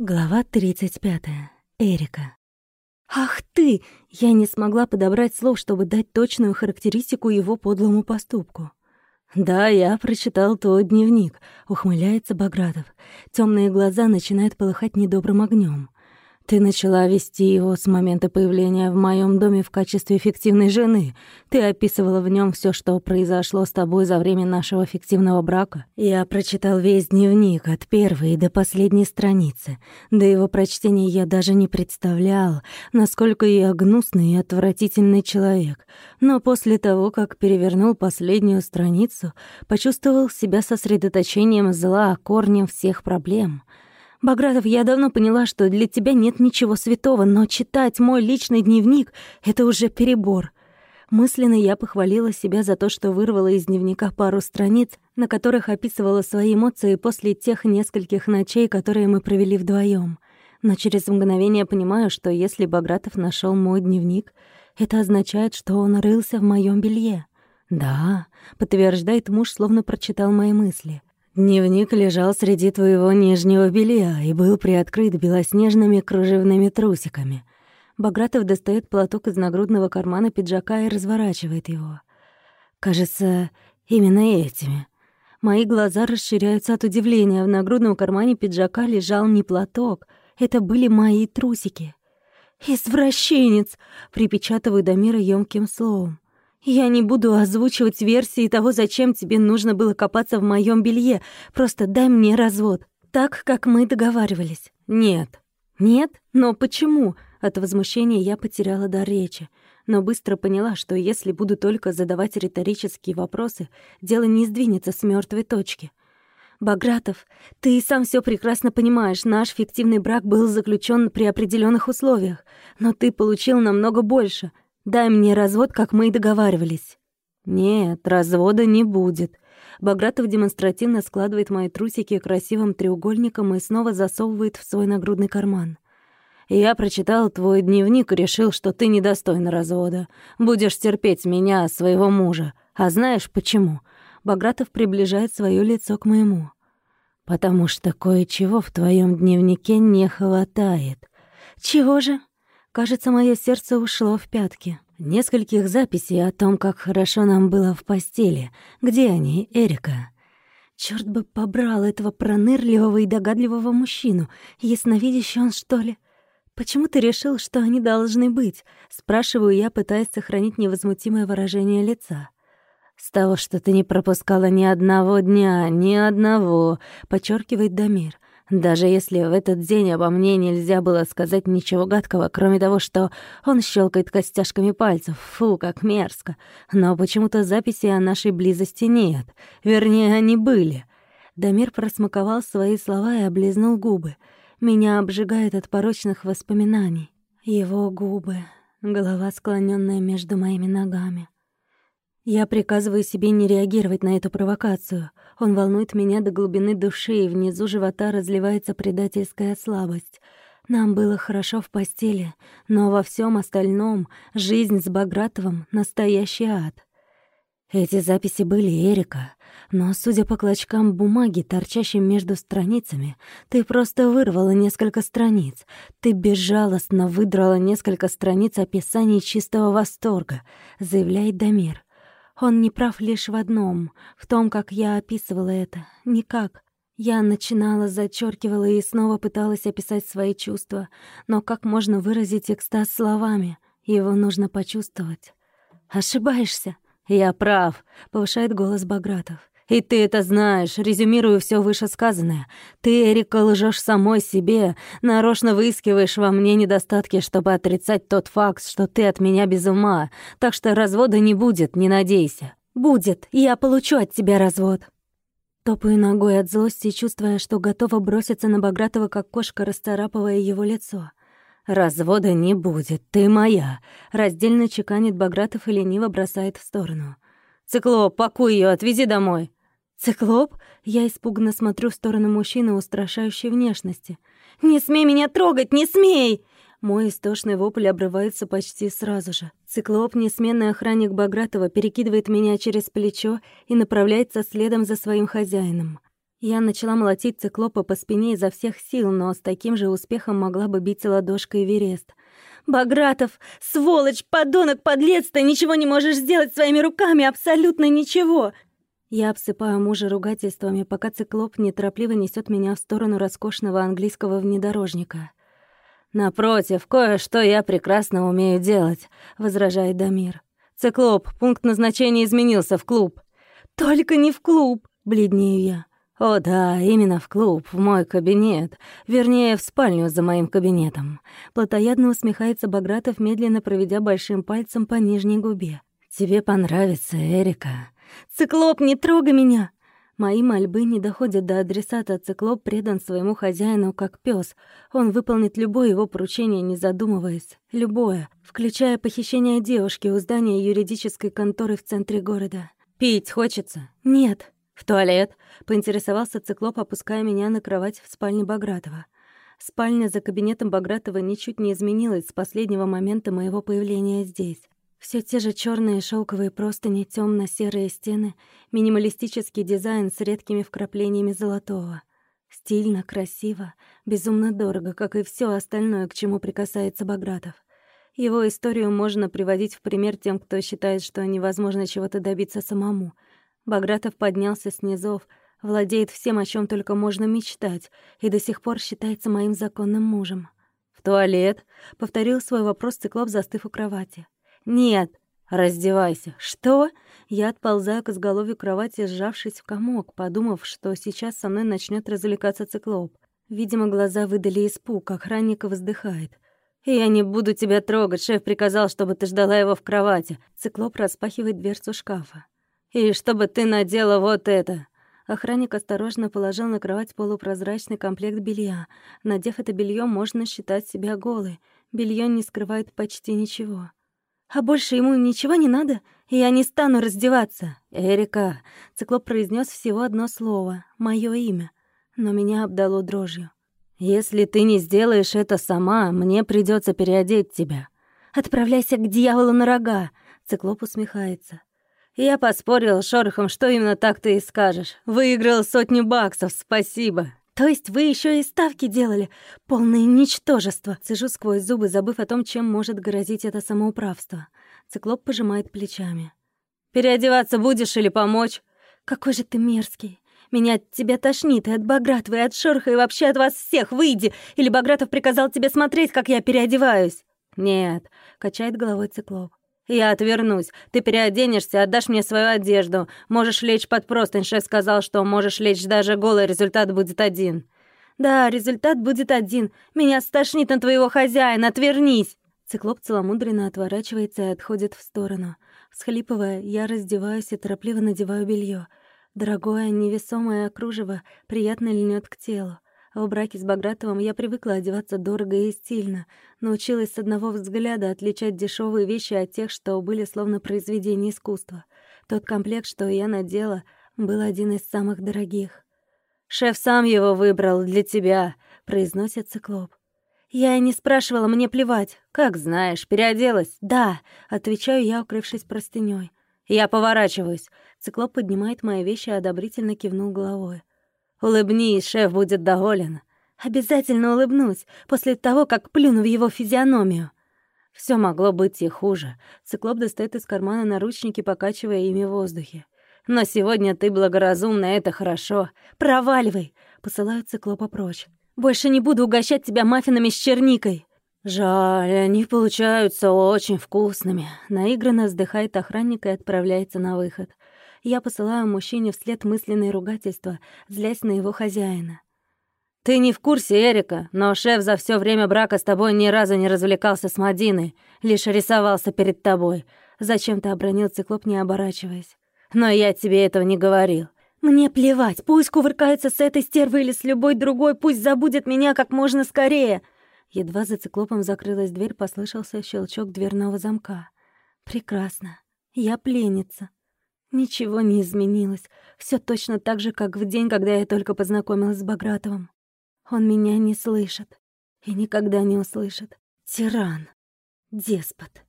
Глава 35. Эрика. «Ах ты!» Я не смогла подобрать слов, чтобы дать точную характеристику его подлому поступку. «Да, я прочитал твой дневник», — ухмыляется Багратов. Темные глаза начинают полыхать недобрым огнем. Ты начала вести его с момента появления в моем доме в качестве фиктивной жены. Ты описывала в нем все, что произошло с тобой за время нашего фиктивного брака. Я прочитал весь дневник от первой до последней страницы. До его прочтения я даже не представлял, насколько я гнусный и отвратительный человек. Но после того, как перевернул последнюю страницу, почувствовал себя сосредоточением зла, корнем всех проблем — Багратов, я давно поняла, что для тебя нет ничего святого, но читать мой личный дневник — это уже перебор. Мысленно я похвалила себя за то, что вырвала из дневника пару страниц, на которых описывала свои эмоции после тех нескольких ночей, которые мы провели вдвоем. Но через мгновение понимаю, что если Багратов нашел мой дневник, это означает, что он рылся в моем белье. «Да», — подтверждает муж, словно прочитал мои мысли. Дневник лежал среди твоего нижнего белья и был приоткрыт белоснежными кружевными трусиками. Багратов достает платок из нагрудного кармана пиджака и разворачивает его. Кажется, именно этими. Мои глаза расширяются от удивления. В нагрудном кармане пиджака лежал не платок, это были мои трусики. «Извращенец!» — припечатываю Дамира ёмким словом. Я не буду озвучивать версии того, зачем тебе нужно было копаться в моем белье. Просто дай мне развод. Так, как мы договаривались. Нет. Нет? Но почему? От возмущения я потеряла дар речи. Но быстро поняла, что если буду только задавать риторические вопросы, дело не сдвинется с мертвой точки. Багратов, ты и сам все прекрасно понимаешь, наш фиктивный брак был заключен при определенных условиях, но ты получил намного больше — Дай мне развод, как мы и договаривались». «Нет, развода не будет». Багратов демонстративно складывает мои трусики красивым треугольником и снова засовывает в свой нагрудный карман. «Я прочитал твой дневник и решил, что ты недостойна развода. Будешь терпеть меня, своего мужа. А знаешь почему?» Багратов приближает свое лицо к моему. «Потому что кое-чего в твоем дневнике не хватает». «Чего же?» Кажется, мое сердце ушло в пятки. Нескольких записей о том, как хорошо нам было в постели. Где они, Эрика? Черт бы побрал этого пронырливого и догадливого мужчину. Ясновидящий он, что ли? Почему ты решил, что они должны быть? Спрашиваю я, пытаясь сохранить невозмутимое выражение лица. «С того, что ты не пропускала ни одного дня, ни одного», — подчеркивает Дамир. Даже если в этот день обо мне нельзя было сказать ничего гадкого, кроме того, что он щелкает костяшками пальцев, фу, как мерзко. Но почему-то записи о нашей близости нет. Вернее, они были. Дамир просмаковал свои слова и облизнул губы. Меня обжигает от порочных воспоминаний. Его губы, голова, склоненная между моими ногами. Я приказываю себе не реагировать на эту провокацию. Он волнует меня до глубины души, и внизу живота разливается предательская слабость. Нам было хорошо в постели, но во всем остальном жизнь с Багратовым — настоящий ад. Эти записи были Эрика, но, судя по клочкам бумаги, торчащим между страницами, ты просто вырвала несколько страниц. Ты безжалостно выдрала несколько страниц описаний чистого восторга, заявляет Дамир. Он не прав лишь в одном, в том, как я описывала это. Никак. Я начинала, зачеркивала и снова пыталась описать свои чувства. Но как можно выразить экстаз словами? Его нужно почувствовать. «Ошибаешься». «Я прав», — повышает голос Багратов. И ты это знаешь, резюмирую все вышесказанное. Ты, Эрика, лжешь самой себе, нарочно выискиваешь во мне недостатки, чтобы отрицать тот факт, что ты от меня без ума. Так что развода не будет, не надейся. Будет, я получу от тебя развод. Топаю ногой от злости, чувствуя, что готова броситься на Багратова, как кошка, расцарапывая его лицо. «Развода не будет, ты моя», — раздельно чеканит Багратов и лениво бросает в сторону. «Циклоп, пакуй ее, отвези домой». «Циклоп?» Я испуганно смотрю в сторону мужчины устрашающей внешности. «Не смей меня трогать, не смей!» Мой истошный вопль обрывается почти сразу же. Циклоп, несменный охранник Багратова, перекидывает меня через плечо и направляется следом за своим хозяином. Я начала молотить циклопа по спине изо всех сил, но с таким же успехом могла бы бить ладошкой Эверест. «Багратов! Сволочь! Подонок! Подлец! Ты ничего не можешь сделать своими руками! Абсолютно ничего!» Я обсыпаю мужа ругательствами, пока циклоп неторопливо несет меня в сторону роскошного английского внедорожника. «Напротив, кое-что я прекрасно умею делать», — возражает Дамир. «Циклоп, пункт назначения изменился в клуб». «Только не в клуб!» — бледнею я. «О да, именно в клуб, в мой кабинет. Вернее, в спальню за моим кабинетом». Платоядно усмехается Багратов, медленно проведя большим пальцем по нижней губе. «Тебе понравится, Эрика». «Циклоп, не трогай меня!» Мои мольбы не доходят до адресата. Циклоп предан своему хозяину как пес. Он выполнит любое его поручение, не задумываясь. Любое, включая похищение девушки у здания юридической конторы в центре города. «Пить хочется?» «Нет». «В туалет?» — поинтересовался циклоп, опуская меня на кровать в спальне Багратова. Спальня за кабинетом Багратова ничуть не изменилась с последнего момента моего появления здесь. Все те же черные шелковые простыни, темно серые стены, минималистический дизайн с редкими вкраплениями золотого. Стильно, красиво, безумно дорого, как и все остальное, к чему прикасается Багратов. Его историю можно приводить в пример тем, кто считает, что невозможно чего-то добиться самому — Багратов поднялся с низов, владеет всем, о чем только можно мечтать, и до сих пор считается моим законным мужем. «В туалет?» — повторил свой вопрос циклоп, застыв у кровати. «Нет!» «Раздевайся!» «Что?» Я отползаю к изголовью кровати, сжавшись в комок, подумав, что сейчас со мной начнет развлекаться циклоп. Видимо, глаза выдали испуг, охранник вздыхает. «Я не буду тебя трогать, шеф приказал, чтобы ты ждала его в кровати». Циклоп распахивает дверцу шкафа. «И чтобы ты надела вот это!» Охранник осторожно положил на кровать полупрозрачный комплект белья. Надев это белье, можно считать себя голой. Белье не скрывает почти ничего. «А больше ему ничего не надо? Я не стану раздеваться!» «Эрика!» Циклоп произнес всего одно слово — мое имя. Но меня обдало дрожью. «Если ты не сделаешь это сама, мне придется переодеть тебя». «Отправляйся к дьяволу на рога!» Циклоп усмехается. Я поспорил с Шорохом, что именно так ты и скажешь. Выиграл сотню баксов, спасибо. То есть вы еще и ставки делали? Полное ничтожество. Сижу сквозь зубы, забыв о том, чем может грозить это самоуправство. Циклоп пожимает плечами. «Переодеваться будешь или помочь?» «Какой же ты мерзкий. Меня от тебя тошнит, и от Багратова, и от Шороха, и вообще от вас всех. Выйди! Или Багратов приказал тебе смотреть, как я переодеваюсь?» «Нет», — качает головой циклоп. «Я отвернусь. Ты переоденешься, отдашь мне свою одежду. Можешь лечь под простынь. Шеф сказал, что можешь лечь даже голый, результат будет один». «Да, результат будет один. Меня стошнит на твоего хозяина. Отвернись!» Циклоп целомудренно отворачивается и отходит в сторону. Всхлипывая, я раздеваюсь и торопливо надеваю белье. Дорогое, невесомое кружево приятно льнет к телу. В браке с Багратовым я привыкла одеваться дорого и стильно, научилась с одного взгляда отличать дешевые вещи от тех, что были словно произведения искусства. Тот комплект, что я надела, был один из самых дорогих. «Шеф сам его выбрал для тебя», — произносит циклоп. «Я и не спрашивала, мне плевать. Как знаешь, переоделась?» «Да», — отвечаю я, укрывшись простынёй. «Я поворачиваюсь». Циклоп поднимает мои вещи и одобрительно кивнул головой. Улыбнись, шеф будет доволен. Обязательно улыбнусь, после того, как плюну в его физиономию. Все могло быть и хуже. Циклоп достает из кармана наручники, покачивая ими в воздухе. Но сегодня ты благоразумна, это хорошо. Проваливай! Посылаю циклопа прочь. Больше не буду угощать тебя маффинами с черникой. Жаль, они получаются очень вкусными. Наигранно вздыхает охранник и отправляется на выход. Я посылаю мужчине вслед мысленные ругательства, злясь на его хозяина. «Ты не в курсе, Эрика, но шеф за все время брака с тобой ни разу не развлекался с Мадиной, лишь рисовался перед тобой. Зачем ты обронил циклоп, не оборачиваясь? Но я тебе этого не говорил. Мне плевать, пусть кувыркается с этой стервой или с любой другой, пусть забудет меня как можно скорее!» Едва за циклопом закрылась дверь, послышался щелчок дверного замка. «Прекрасно. Я пленница. Ничего не изменилось. Все точно так же, как в день, когда я только познакомилась с Багратовым. Он меня не слышит и никогда не услышит. Тиран. Деспот.